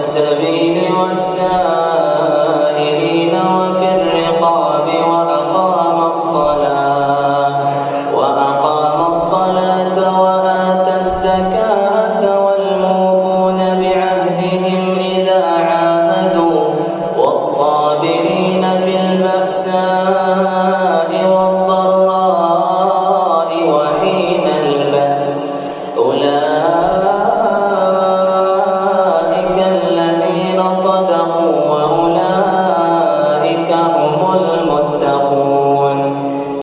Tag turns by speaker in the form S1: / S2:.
S1: السبيل والسائلين وفي الرقاب وأقام الصلاة وأقام الصلاة وآت الزكاة والموفون بعهدهم إذا عاهدوا والصابرين في البأساء والضراء وحين nossa